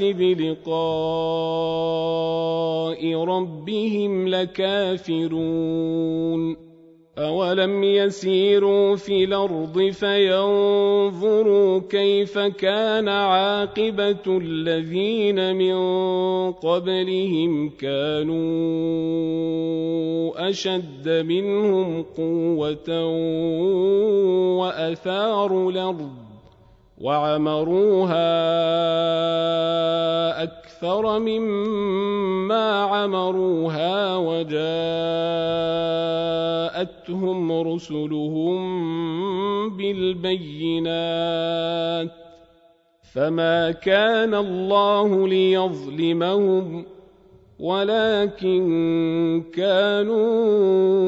بلقاء ربهم لكافرون أولم يسيروا في الأرض فينظروا كيف كان عاقبة الذين من قبلهم كانوا أشد منهم قوة وأثاروا الأرض وعمروها أكثر مما عمروها وجاءتهم رسلهم بالبينات فما كان الله ليظلمهم ولكن كانوا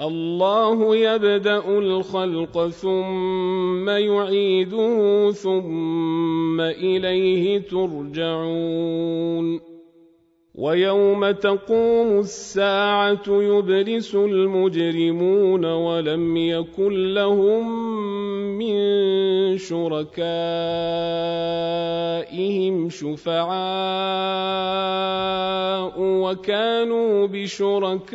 الله يبدأ الخلق ثم يعيده ثم إليه ترجعون. ويوم تقوم الساعة يبرس المجرمون ولم يكن لهم من شركائهم شفعاء وكانوا بشركائهم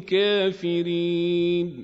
كافرين.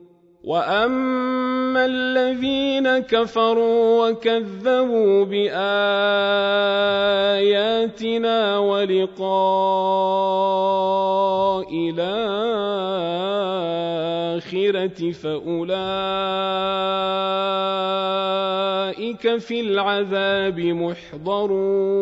واما الذين كفروا وكذبوا باياتنا ولقاء الاخره فاولئك في العذاب محضرون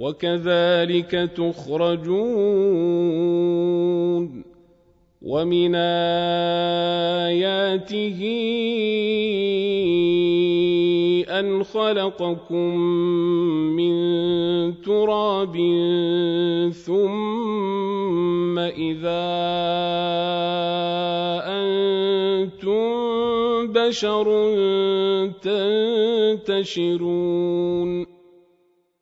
وكذلك تخرجون ومن آياته أن خلقكم من تراب ثم إذا أنتم بشر تنتشرون.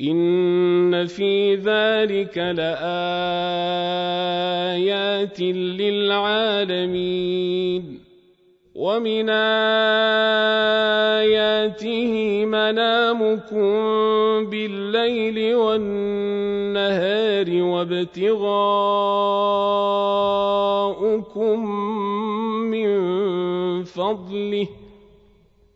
إن في ذلك لآيات للعالمين ومن آياته منامكم بالليل والنهار وابتغاؤكم من فضله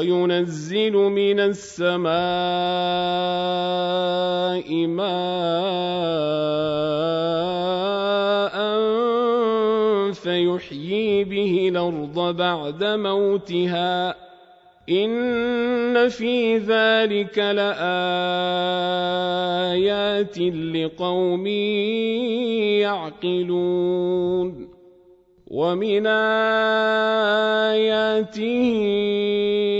وينزل من السماء ماء فيحيي به الأرض بعد موتها. إن في ذلك لآيات لقوم يعقلون. ومن آياته أن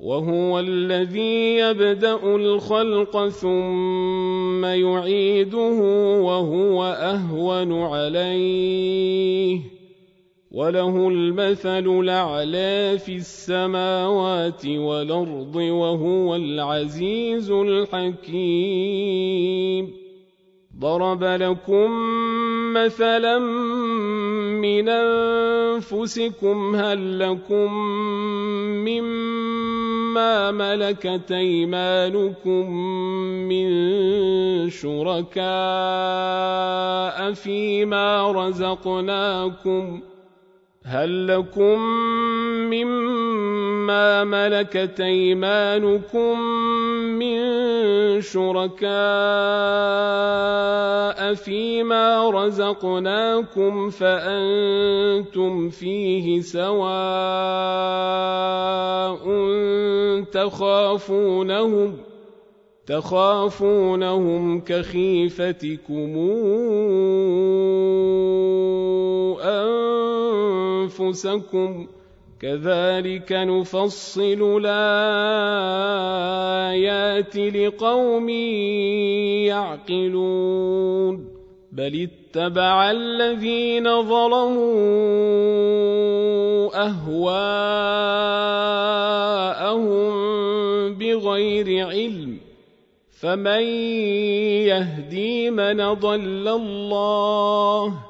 وهو الذي يبدأ الخلق ثم يعيده وهو أهون عليه. وله المثل الأعلى في السماوات والأرض وهو العزيز الحكيم. ضرب لكم مثلا من أنفسكم هل لكم مما ملكت أيمانكم من شركاء فيما رزقناكم هل لكم مما ملكت أيمانكم من شركاء فيما رزقناكم فأنتم فيه سواء تخافونهم تخافونهم كخيفتكم أنفسكم. كذلك نفصل الآيات لقوم يعقلون. بل اتبع الذين ظلموا أهواءهم بغير علم. فمن يهدي من ضل الله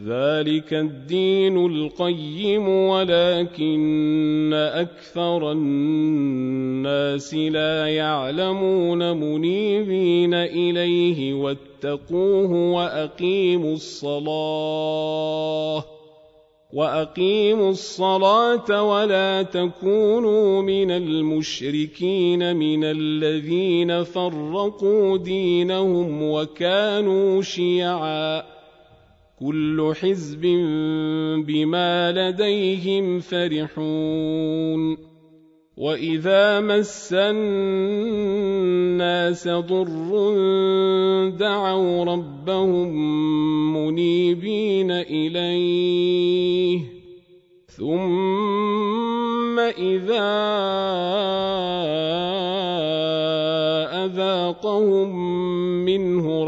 ذلك الدين القيم ولكن أكثر الناس لا يعلمون منيبين إليه واتقوه وأقيموا الصلاة وأقيموا الصلاة ولا تكونوا من المشركين من الذين فرقوا دينهم وكانوا شيعا. كل حزب بما لديهم فرحون وإذا مس الناس ضر دعوا ربهم منيبين إليه ثم إذا أذاقهم منه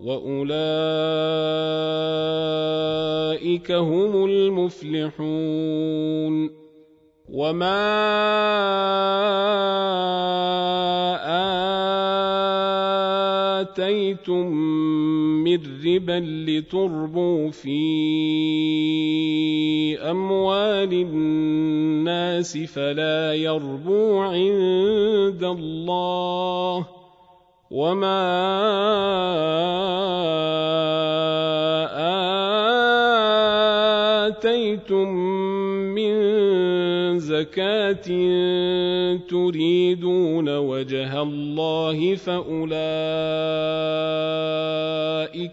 واولئك هم المفلحون وما اتيتم من ربا لتربوا في اموال الناس فلا يربو عند الله وما آتيتم من زكاة تريدون وجه الله فأولئك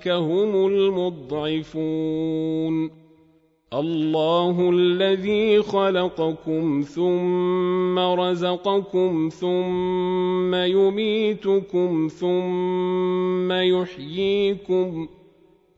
هم المضعفون الله الذي خلقكم ثم رزقكم ثم يميتكم ثم يحييكم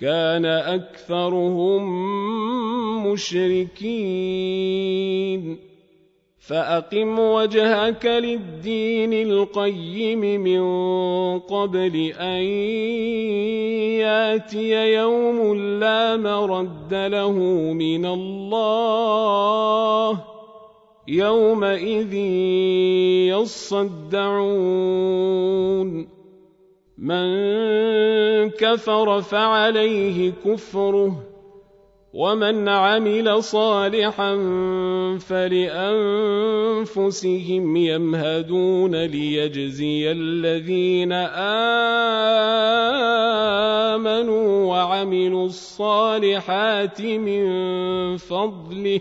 كان أكثرهم مشركين. فأقم وجهك للدين القيم من قبل أن يأتي يوم لا مرد له من الله. يومئذ يصدعون. من كفر فعليه كفره ومن عمل صالحا فلأنفسهم يمهدون ليجزي الذين آمنوا وعملوا الصالحات من فضله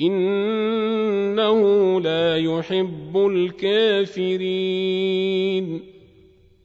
إنه لا يحب الكافرين.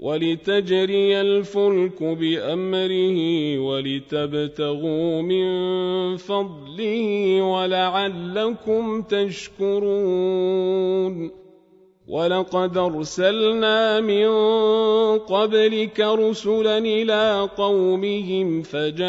ولتجري الفلك بأمره ولتبتغوا من فضله ولعلكم تشكرون. ولقد أرسلنا من قبلك رسلا إلى قومهم فجاءوهم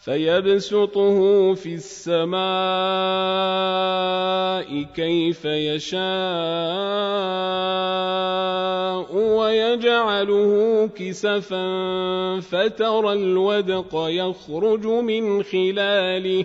فيبسطه في السماء كيف يشاء ويجعله كسفا فترى الودق يخرج من خلاله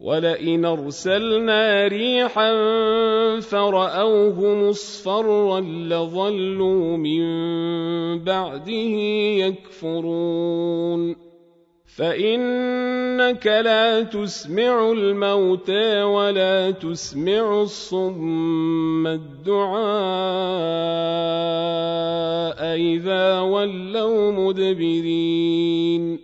ولئن ارسلنا ريحا فراوه مصفرا لظلوا من بعده يكفرون فإنك لا تسمع الموتى ولا تسمع الصم الدعاء إذا ولوا مدبرين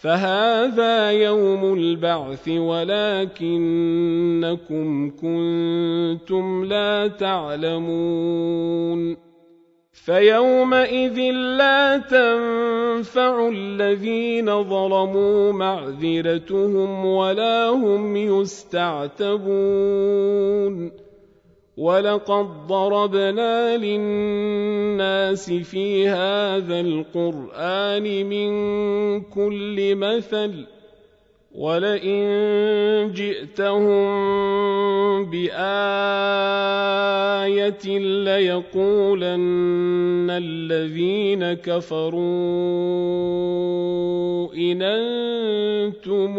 فهذا يوم البعث ولكنكم كنتم لا تعلمون فيومئذ لا تنفع الذين ظلموا معذرتهم ولا هم يستعتبون ولقد ضربنا للناس في هذا القران من كل مثل ولئن جئتهم بآية ليقولن الذين كفروا إن أنتم